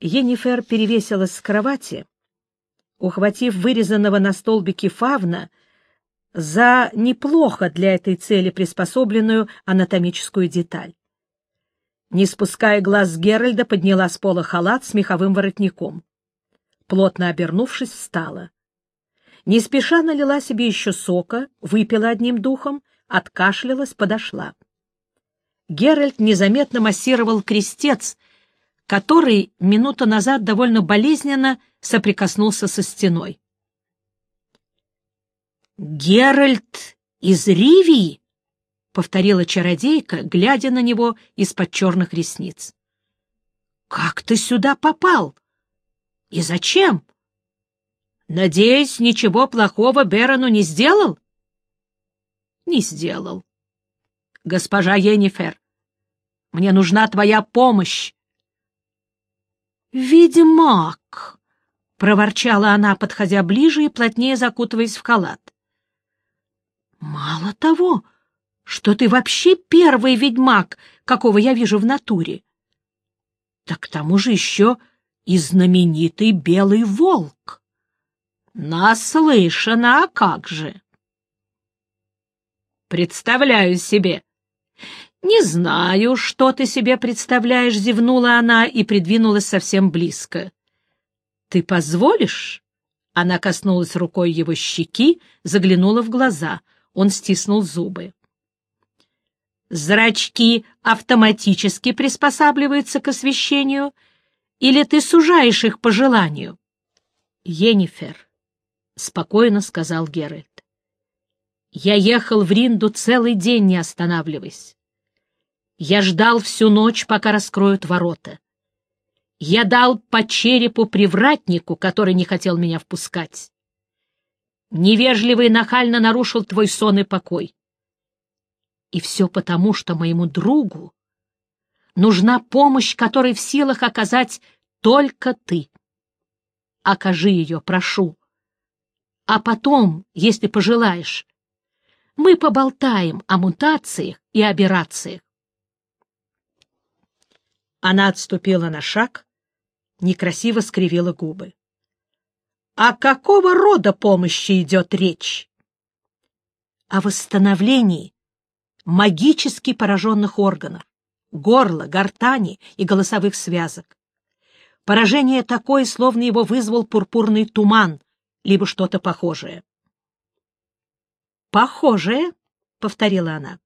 Енифер перевесилась с кровати, ухватив вырезанного на столбике фавна за неплохо для этой цели приспособленную анатомическую деталь. Не спуская глаз Геральда, подняла с пола халат с меховым воротником. Плотно обернувшись, встала. Не спеша налила себе еще сока, выпила одним духом, откашлялась, подошла. Геральт незаметно массировал крестец, который минуту назад довольно болезненно соприкоснулся со стеной. «Геральт из Ривии?» — повторила чародейка, глядя на него из-под черных ресниц. «Как ты сюда попал? И зачем? Надеюсь, ничего плохого Берону не сделал?» «Не сделал. Госпожа Енифер, мне нужна твоя помощь. «Ведьмак!» — проворчала она, подходя ближе и плотнее закутываясь в халат. «Мало того, что ты вообще первый ведьмак, какого я вижу в натуре, так к тому же еще и знаменитый белый волк. Наслышана, а как же!» «Представляю себе!» «Не знаю, что ты себе представляешь», — зевнула она и придвинулась совсем близко. «Ты позволишь?» Она коснулась рукой его щеки, заглянула в глаза. Он стиснул зубы. «Зрачки автоматически приспосабливаются к освещению, или ты сужаешь их по желанию?» «Енифер», — спокойно сказал Геральт. «Я ехал в Ринду целый день, не останавливаясь. Я ждал всю ночь, пока раскроют ворота. Я дал по черепу привратнику, который не хотел меня впускать. Невежливо и нахально нарушил твой сон и покой. И все потому, что моему другу нужна помощь, которой в силах оказать только ты. Окажи ее, прошу. А потом, если пожелаешь, мы поболтаем о мутациях и операциях. Она отступила на шаг, некрасиво скривила губы. «О какого рода помощи идет речь?» «О восстановлении магически пораженных органов, горла, гортани и голосовых связок. Поражение такое, словно его вызвал пурпурный туман, либо что-то похожее». «Похожее?» — повторила она.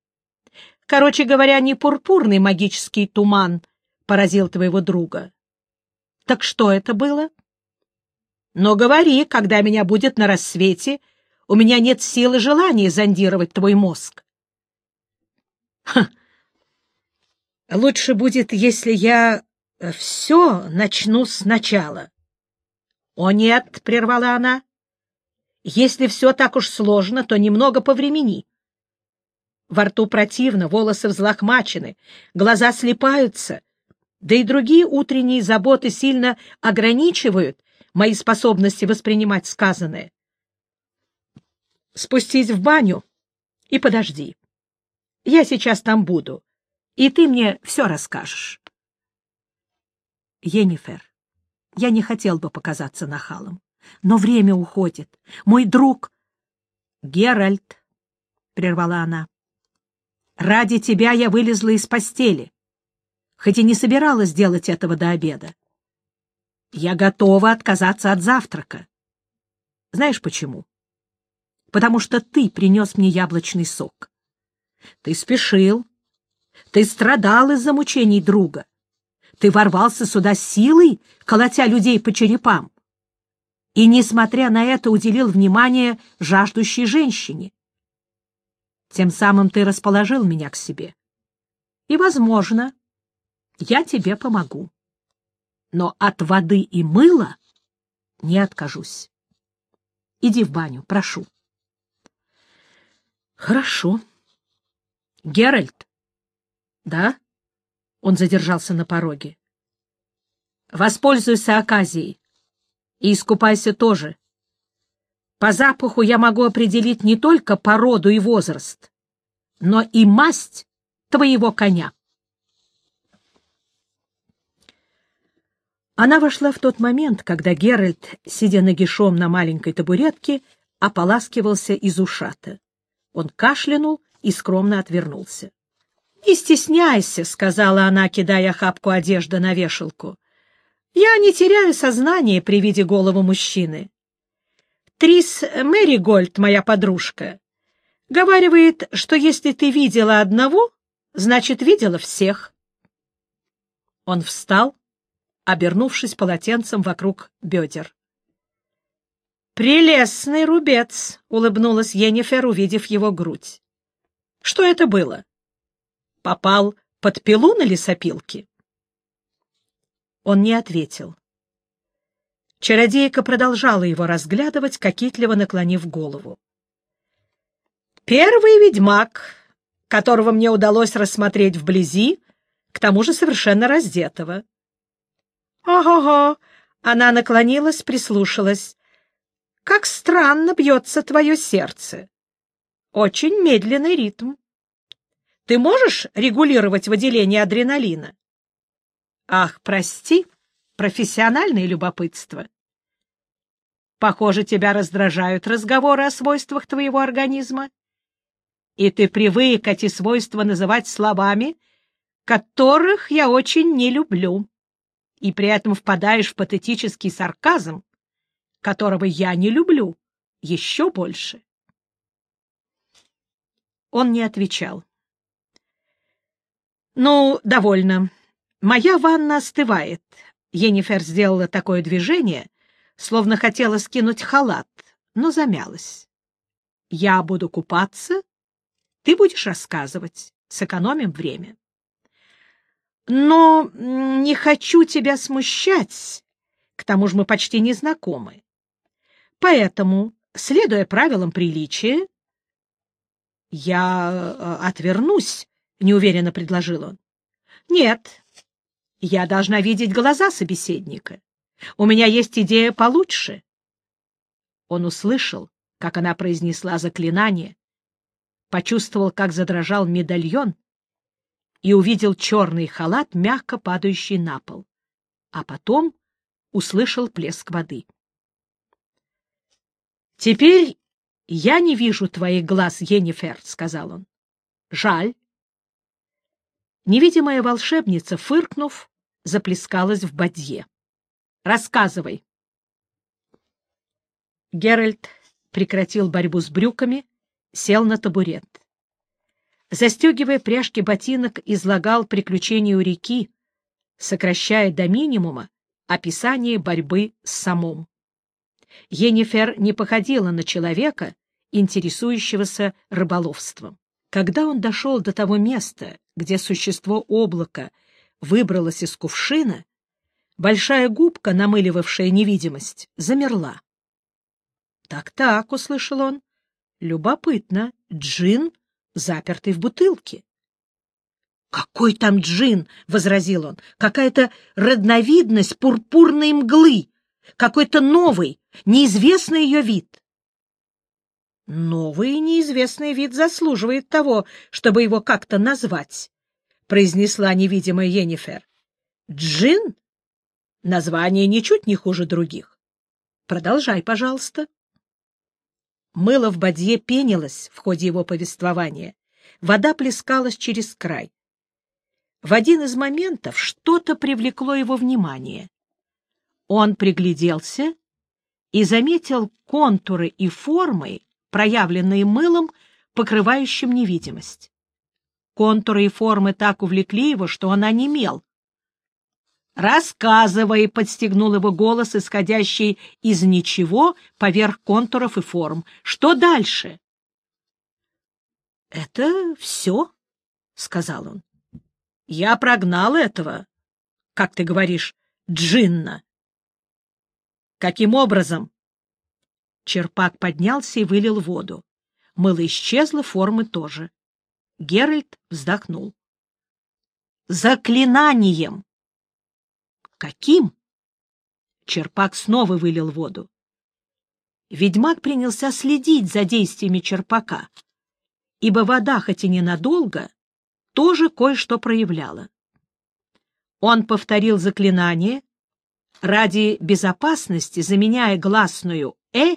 «Короче говоря, не пурпурный магический туман, поразил твоего друга. Так что это было? Но говори, когда меня будет на рассвете, у меня нет силы желания зондировать твой мозг. Лучше будет, если я все начну сначала. — О, нет, — прервала она, — если все так уж сложно, то немного повремени. Во рту противно, волосы взлохмачены, глаза слепаются, да и другие утренние заботы сильно ограничивают мои способности воспринимать сказанное. Спустись в баню и подожди. Я сейчас там буду, и ты мне все расскажешь. Енифер, я не хотел бы показаться нахалом, но время уходит. Мой друг... Геральт, — прервала она, — ради тебя я вылезла из постели хоть и не собиралась делать этого до обеда. Я готова отказаться от завтрака. Знаешь почему? Потому что ты принес мне яблочный сок. Ты спешил. Ты страдал из-за мучений друга. Ты ворвался сюда силой, колотя людей по черепам. И, несмотря на это, уделил внимание жаждущей женщине. Тем самым ты расположил меня к себе. И, возможно, я тебе помогу. Но от воды и мыла не откажусь. Иди в баню, прошу. Хорошо. Геральт? Да? Он задержался на пороге. Воспользуйся оказией. И искупайся тоже. По запаху я могу определить не только породу и возраст, но и масть твоего коня. Она вошла в тот момент, когда Геральт, сидя нагишом на маленькой табуретке, ополаскивался из ушата. Он кашлянул и скромно отвернулся. — Не стесняйся, — сказала она, кидая хапку одежды на вешалку. — Я не теряю сознание при виде голого мужчины. Трис Мэригольд, моя подружка, говаривает, что если ты видела одного, значит, видела всех. Он встал обернувшись полотенцем вокруг бедер. «Прелестный рубец!» — улыбнулась Енифер, увидев его грудь. «Что это было? Попал под пилу на лесопилке?» Он не ответил. Чародейка продолжала его разглядывать, кокетливо наклонив голову. «Первый ведьмак, которого мне удалось рассмотреть вблизи, к тому же совершенно раздетого. «Ого-го!» — она наклонилась, прислушалась. «Как странно бьется твое сердце. Очень медленный ритм. Ты можешь регулировать выделение адреналина?» «Ах, прости, профессиональное любопытство. Похоже, тебя раздражают разговоры о свойствах твоего организма, и ты привык эти свойства называть словами, которых я очень не люблю и при этом впадаешь в патетический сарказм, которого я не люблю еще больше. Он не отвечал. «Ну, довольно. Моя ванна остывает». Енифер сделала такое движение, словно хотела скинуть халат, но замялась. «Я буду купаться, ты будешь рассказывать. Сэкономим время». Но не хочу тебя смущать. К тому же мы почти не знакомы. Поэтому, следуя правилам приличия, я э, отвернусь, — неуверенно предложил он. Нет, я должна видеть глаза собеседника. У меня есть идея получше. Он услышал, как она произнесла заклинание, почувствовал, как задрожал медальон, и увидел черный халат, мягко падающий на пол. А потом услышал плеск воды. «Теперь я не вижу твоих глаз, Енифер», — сказал он. «Жаль». Невидимая волшебница, фыркнув, заплескалась в бадье. «Рассказывай». Геральт прекратил борьбу с брюками, сел на табурет застегивая пряжки ботинок, излагал приключения у реки, сокращая до минимума описание борьбы с самом. Енифер не походила на человека, интересующегося рыболовством. Когда он дошел до того места, где существо облака выбралось из кувшина, большая губка, намыливавшая невидимость, замерла. «Так-так», — услышал он, — «любопытно, джин запертый в бутылке. «Какой там джин?» — возразил он. «Какая-то родновидность пурпурной мглы, какой-то новый, неизвестный ее вид». «Новый неизвестный вид заслуживает того, чтобы его как-то назвать», — произнесла невидимая Енифер. «Джин? Название ничуть не хуже других. Продолжай, пожалуйста». Мыло в бадье пенилось в ходе его повествования. Вода плескалась через край. В один из моментов что-то привлекло его внимание. Он пригляделся и заметил контуры и формы, проявленные мылом, покрывающим невидимость. Контуры и формы так увлекли его, что он онемел, «Рассказывай!» — подстегнул его голос, исходящий из ничего поверх контуров и форм. «Что дальше?» «Это все», — сказал он. «Я прогнал этого, как ты говоришь, джинна». «Каким образом?» Черпак поднялся и вылил воду. Мыло исчезло, формы тоже. Геральт вздохнул. «Заклинанием!» Каким? Черпак снова вылил воду. Ведьмак принялся следить за действиями черпака, ибо вода, хоть и ненадолго, тоже кое-что проявляла. Он повторил заклинание, ради безопасности заменяя гласную «э»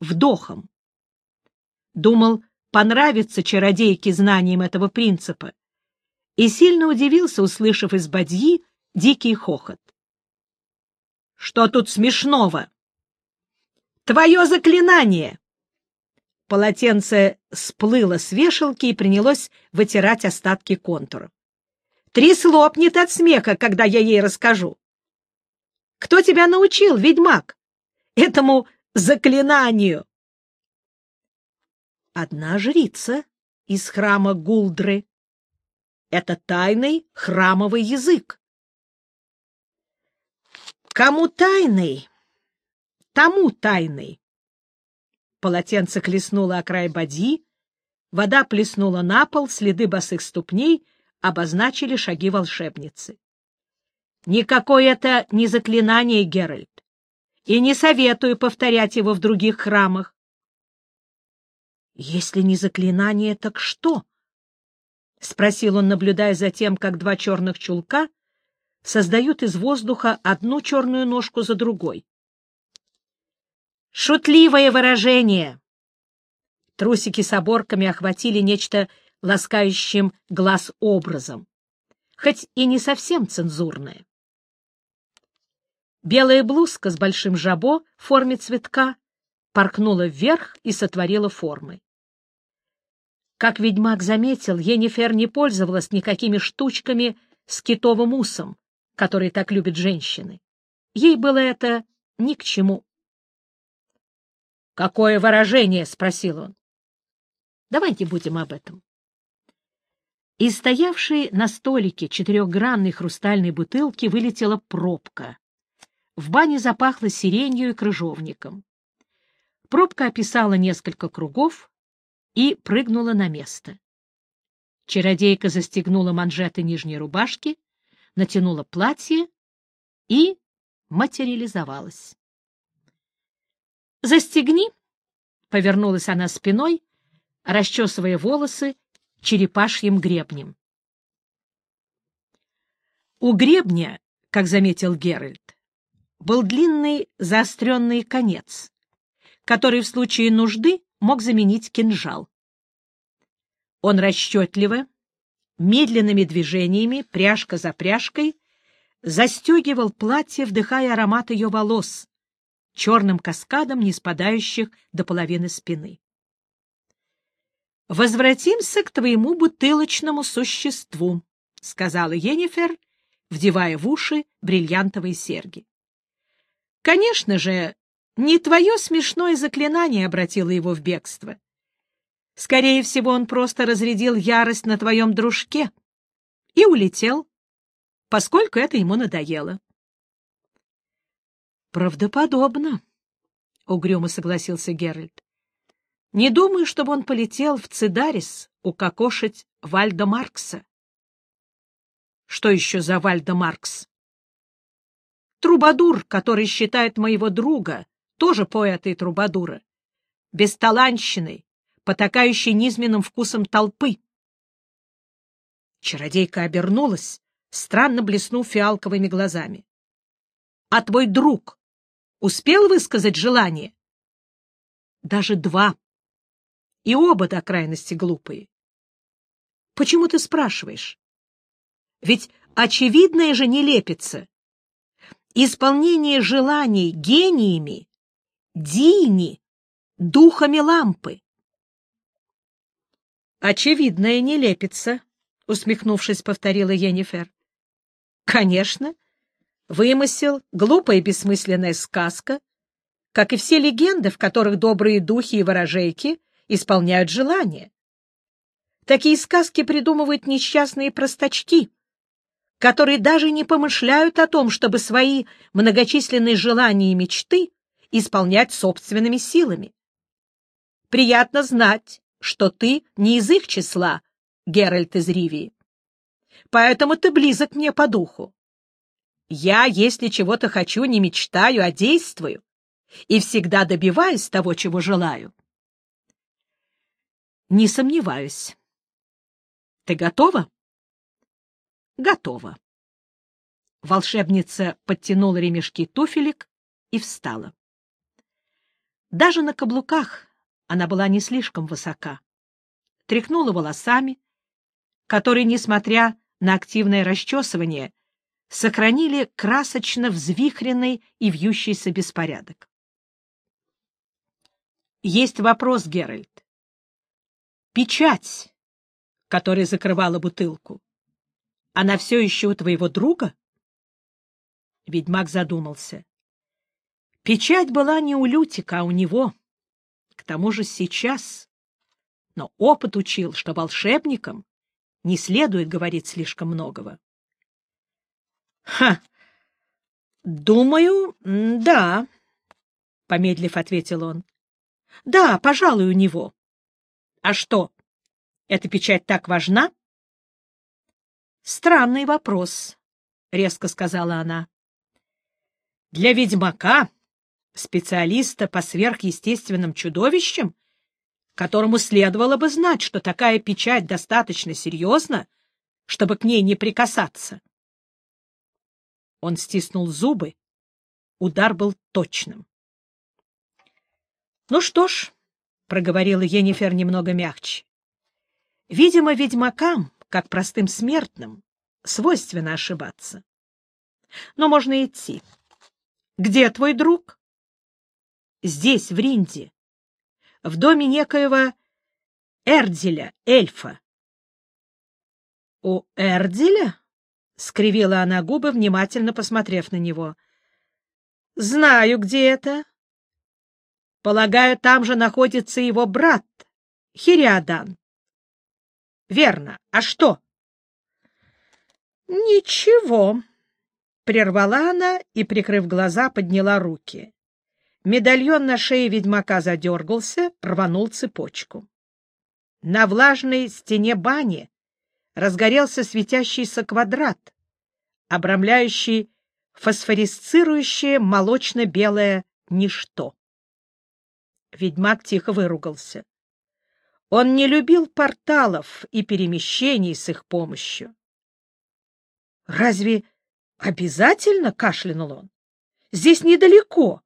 вдохом. Думал, понравится чародейке знанием этого принципа, и сильно удивился, услышав из бадьи дикий хохот. — Что тут смешного? — Твое заклинание! Полотенце сплыло с вешалки и принялось вытирать остатки контуров. Трис лопнет от смеха, когда я ей расскажу. Кто тебя научил, ведьмак? Этому заклинанию? Одна жрица из храма Гулдры. Это тайный храмовый язык. Кому тайный, тому тайный. Полотенце клеснуло о край бадьи, вода плеснула на пол, следы босых ступней обозначили шаги волшебницы. Никакое это не заклинание, Геральт, и не советую повторять его в других храмах. Если не заклинание, так что? — спросил он, наблюдая за тем, как два черных чулка создают из воздуха одну черную ножку за другой. Шутливое выражение. Трусики с оборками охватили нечто ласкающим глаз образом, хоть и не совсем цензурное. Белая блузка с большим жабо в форме цветка поркнула вверх и сотворила формы. Как ведьмак заметил, Енифер не пользовалась никакими штучками с китовым усом, которые так любят женщины. Ей было это ни к чему. «Какое выражение?» — спросил он. «Давайте будем об этом». Из стоявшей на столике четырехгранной хрустальной бутылки вылетела пробка. В бане запахло сиренью и крыжовником. Пробка описала несколько кругов и прыгнула на место. Чародейка застегнула манжеты нижней рубашки, натянула платье и материализовалась. «Застегни!» — повернулась она спиной, расчесывая волосы черепашьим гребнем. У гребня, как заметил Геральт, был длинный заостренный конец, который в случае нужды мог заменить кинжал. Он расчетливо, медленными движениями, пряжка за пряжкой, застегивал платье, вдыхая аромат ее волос, черным каскадом, не спадающих до половины спины. «Возвратимся к твоему бутылочному существу», — сказала Енифер, вдевая в уши бриллиантовые серьги. «Конечно же, не твое смешное заклинание обратило его в бегство. Скорее всего, он просто разрядил ярость на твоем дружке и улетел, поскольку это ему надоело. Правдоподобно, — угрюмо согласился Геральт. Не думаю, чтобы он полетел в Цидарис укокошить Вальда Маркса. Что еще за Вальда Маркс? Трубадур, который считает моего друга, тоже поэта и трубадура, бесталанщиной, потакающей низменным вкусом толпы. Чародейка обернулась, странно блеснув фиалковыми глазами. — А твой друг Успел высказать желание? Даже два. И оба до крайности глупые. Почему ты спрашиваешь? Ведь очевидное же не лепится. Исполнение желаний гениями, дини, духами лампы. Очевидное не лепится, усмехнувшись, повторила Енифер. Конечно, Вымысел, глупая и бессмысленная сказка, как и все легенды, в которых добрые духи и ворожейки исполняют желания. Такие сказки придумывают несчастные простачки, которые даже не помышляют о том, чтобы свои многочисленные желания и мечты исполнять собственными силами. Приятно знать, что ты не из их числа, Геральт из Ривии. Поэтому ты близок мне по духу. Я, если чего-то хочу, не мечтаю, а действую, и всегда добиваюсь того, чего желаю. Не сомневаюсь. Ты готова? Готова. Волшебница подтянула ремешки туфелек и встала. Даже на каблуках она была не слишком высока. Тряхнула волосами, которые, несмотря на активное расчесывание, сохранили красочно взвихренный и вьющийся беспорядок. Есть вопрос, Геральт. Печать, которая закрывала бутылку, она все еще у твоего друга? Ведьмак задумался. Печать была не у Лютика, а у него. К тому же сейчас. Но опыт учил, что волшебникам не следует говорить слишком многого. — Ха! Думаю, да, — помедлив ответил он. — Да, пожалуй, у него. А что, эта печать так важна? — Странный вопрос, — резко сказала она. — Для ведьмака специалиста по сверхъестественным чудовищам, которому следовало бы знать, что такая печать достаточно серьезна, чтобы к ней не прикасаться. Он стиснул зубы. Удар был точным. — Ну что ж, — проговорила Енифер немного мягче, — видимо, ведьмакам, как простым смертным, свойственно ошибаться. Но можно идти. Где твой друг? Здесь, в Ринде, в доме некоего Эрделя, эльфа. — У Эрделя? — скривила она губы, внимательно посмотрев на него. — Знаю, где это. Полагаю, там же находится его брат, Хириадан. — Верно. А что? — Ничего, — прервала она и, прикрыв глаза, подняла руки. Медальон на шее ведьмака задергался, рванул цепочку. На влажной стене бани разгорелся светящийся квадрат, обрамляющий фосфорисцирующее молочно-белое ничто. Ведьмак тихо выругался. Он не любил порталов и перемещений с их помощью. — Разве обязательно? — кашлянул он. — Здесь недалеко.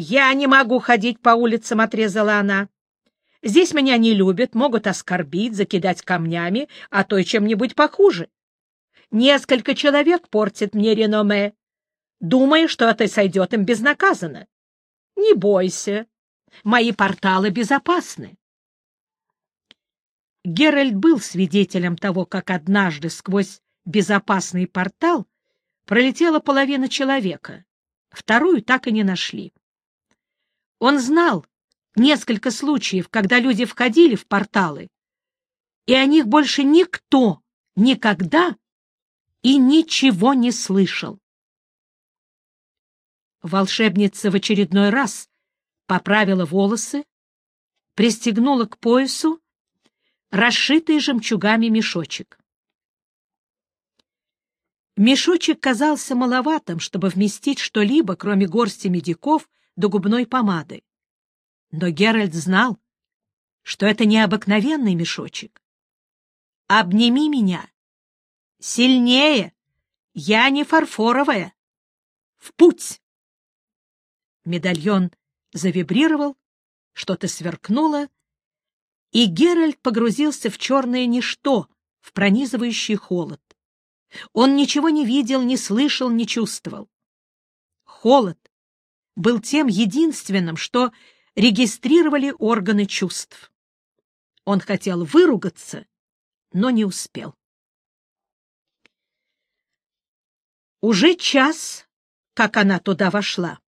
«Я не могу ходить по улицам», — отрезала она. «Здесь меня не любят, могут оскорбить, закидать камнями, а то и чем-нибудь похуже. Несколько человек портят мне реноме, думая, что это сойдет им безнаказанно. Не бойся, мои порталы безопасны». Геральт был свидетелем того, как однажды сквозь безопасный портал пролетела половина человека, вторую так и не нашли. Он знал несколько случаев, когда люди входили в порталы, и о них больше никто никогда и ничего не слышал. Волшебница в очередной раз поправила волосы, пристегнула к поясу расшитый жемчугами мешочек. Мешочек казался маловатым, чтобы вместить что-либо, кроме горсти медиков до губной помады. Но Геральт знал, что это необыкновенный мешочек. «Обними меня! Сильнее! Я не фарфоровая! В путь!» Медальон завибрировал, что-то сверкнуло, и Геральт погрузился в черное ничто, в пронизывающий холод. Он ничего не видел, не слышал, не чувствовал. Холод, был тем единственным, что регистрировали органы чувств. Он хотел выругаться, но не успел. Уже час, как она туда вошла,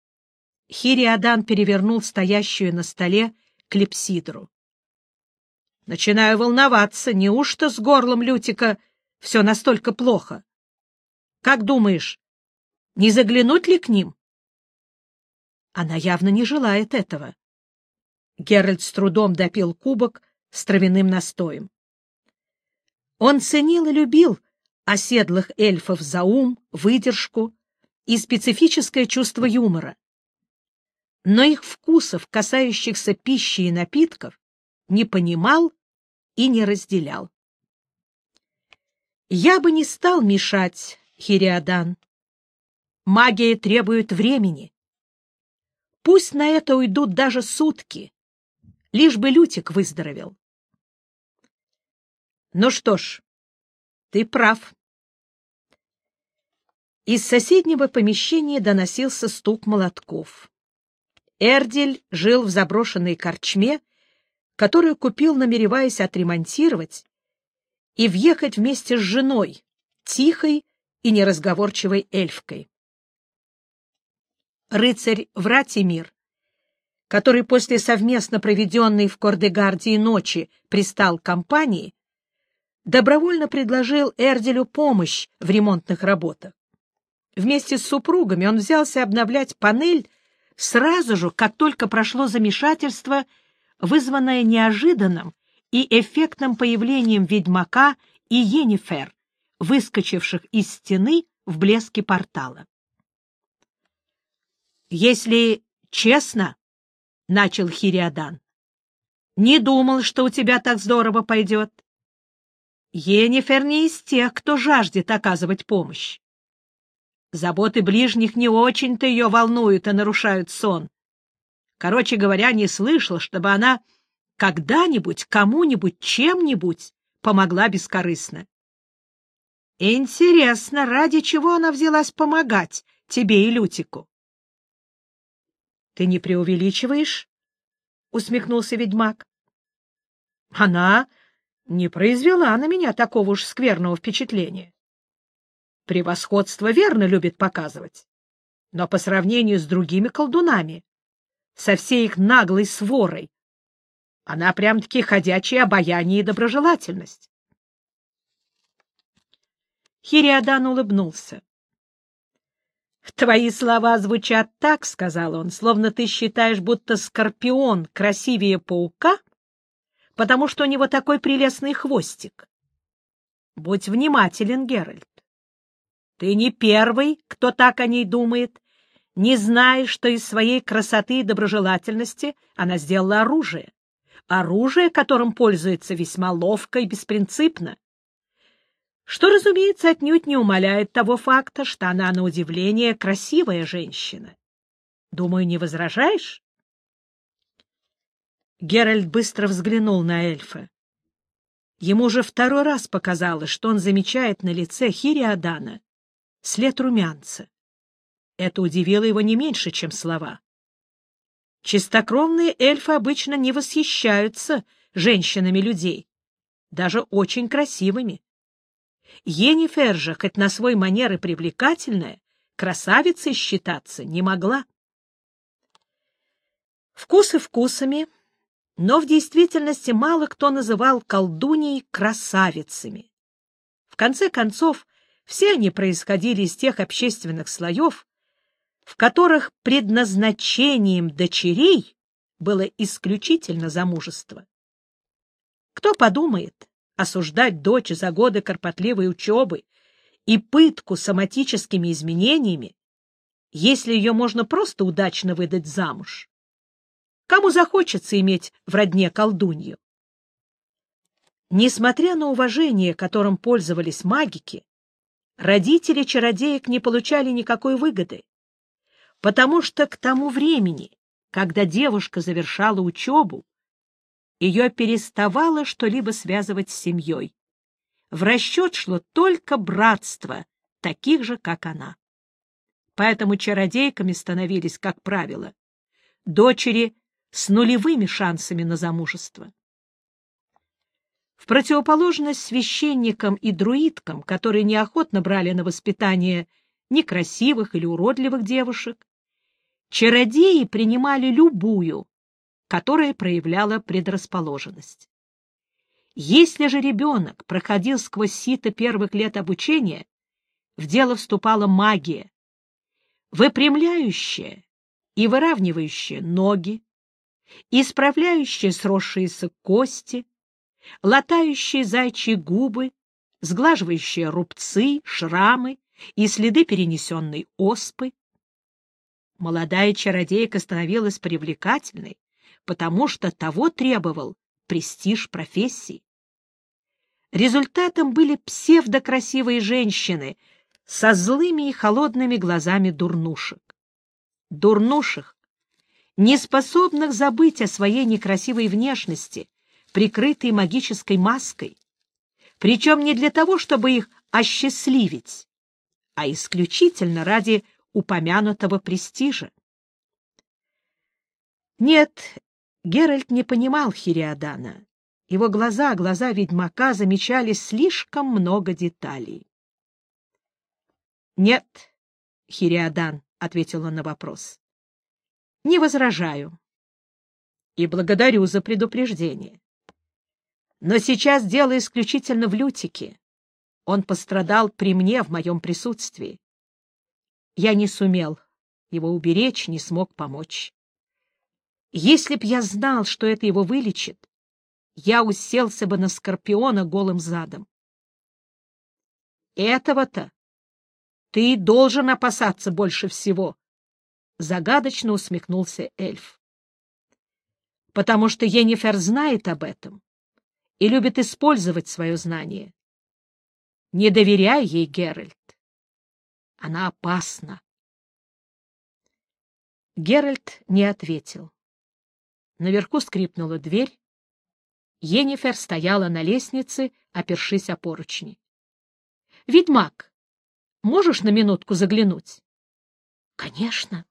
Хириадан перевернул стоящую на столе клипсидру. Начинаю волноваться, неужто с горлом Лютика все настолько плохо? Как думаешь, не заглянуть ли к ним? Она явно не желает этого. Геральт с трудом допил кубок с травяным настоем. Он ценил и любил оседлых эльфов за ум, выдержку и специфическое чувство юмора. Но их вкусов, касающихся пищи и напитков, не понимал и не разделял. «Я бы не стал мешать Хириадан, магия требует времени. Пусть на это уйдут даже сутки, лишь бы Лютик выздоровел. Ну что ж, ты прав. Из соседнего помещения доносился стук молотков. Эрдель жил в заброшенной корчме, которую купил, намереваясь отремонтировать и въехать вместе с женой, тихой и неразговорчивой эльфкой. Рыцарь Вратимир, который после совместно проведенной в Кордегардии ночи пристал к компании, добровольно предложил Эрделю помощь в ремонтных работах. Вместе с супругами он взялся обновлять панель сразу же, как только прошло замешательство, вызванное неожиданным и эффектным появлением ведьмака и Енифер, выскочивших из стены в блеске портала. «Если честно, — начал Хириадан, — не думал, что у тебя так здорово пойдет. Енифер не из тех, кто жаждет оказывать помощь. Заботы ближних не очень-то ее волнуют и нарушают сон. Короче говоря, не слышал, чтобы она когда-нибудь кому-нибудь чем-нибудь помогла бескорыстно. Интересно, ради чего она взялась помогать тебе и Лютику? — Ты не преувеличиваешь? — усмехнулся ведьмак. — Она не произвела на меня такого уж скверного впечатления. Превосходство верно любит показывать, но по сравнению с другими колдунами, со всей их наглой сворой, она прям-таки ходячее обаяние и доброжелательность. Хириадан улыбнулся. — Твои слова звучат так, — сказал он, — словно ты считаешь, будто скорпион красивее паука, потому что у него такой прелестный хвостик. Будь внимателен, Геральт. Ты не первый, кто так о ней думает, не зная, что из своей красоты и доброжелательности она сделала оружие. Оружие, которым пользуется весьма ловко и беспринципно. Что, разумеется, отнюдь не умаляет того факта, что она, на удивление, красивая женщина. Думаю, не возражаешь? Геральт быстро взглянул на эльфа. Ему уже второй раз показалось, что он замечает на лице Хириадана след румянца. Это удивило его не меньше, чем слова. Чистокровные эльфы обычно не восхищаются женщинами людей, даже очень красивыми. Енифер же, хоть на свой манер и привлекательная, красавицей считаться не могла. Вкусы вкусами, но в действительности мало кто называл колдуней красавицами. В конце концов, все они происходили из тех общественных слоев, в которых предназначением дочерей было исключительно замужество. Кто подумает осуждать дочь за годы кропотливой учебы и пытку соматическими изменениями, если ее можно просто удачно выдать замуж? Кому захочется иметь в родне колдунью? Несмотря на уважение, которым пользовались магики, родители чародеек не получали никакой выгоды, потому что к тому времени, когда девушка завершала учебу, ее переставало что-либо связывать с семьей. В расчет шло только братство, таких же, как она. Поэтому чародейками становились, как правило, дочери с нулевыми шансами на замужество. В противоположность священникам и друидкам, которые неохотно брали на воспитание некрасивых или уродливых девушек, чародеи принимали любую, которая проявляла предрасположенность. Если же ребенок проходил сквозь сито первых лет обучения, в дело вступала магия, выпрямляющая и выравнивающая ноги, исправляющая сросшиеся кости, латающие зайчьи губы, сглаживающие рубцы, шрамы и следы перенесенной оспы. Молодая чародейка становилась привлекательной, потому что того требовал престиж профессии. Результатом были псевдокрасивые женщины со злыми и холодными глазами дурнушек. Дурнушек, не способных забыть о своей некрасивой внешности, прикрытой магической маской, причем не для того, чтобы их осчастливить, а исключительно ради упомянутого престижа. Нет, Геральт не понимал Хириадана. Его глаза, глаза ведьмака, замечали слишком много деталей. — Нет, Хириадан, — ответил он на вопрос. — Не возражаю. И благодарю за предупреждение. Но сейчас дело исключительно в Лютике. Он пострадал при мне в моем присутствии. Я не сумел его уберечь, не смог помочь. Если б я знал, что это его вылечит, я уселся бы на Скорпиона голым задом. Этого-то ты должен опасаться больше всего, — загадочно усмехнулся эльф. Потому что Енифер знает об этом и любит использовать свое знание. Не доверяй ей, Геральт. Она опасна. Геральт не ответил. Наверху скрипнула дверь. Енифер стояла на лестнице, опершись о поручни. — Ведьмак, можешь на минутку заглянуть? — Конечно.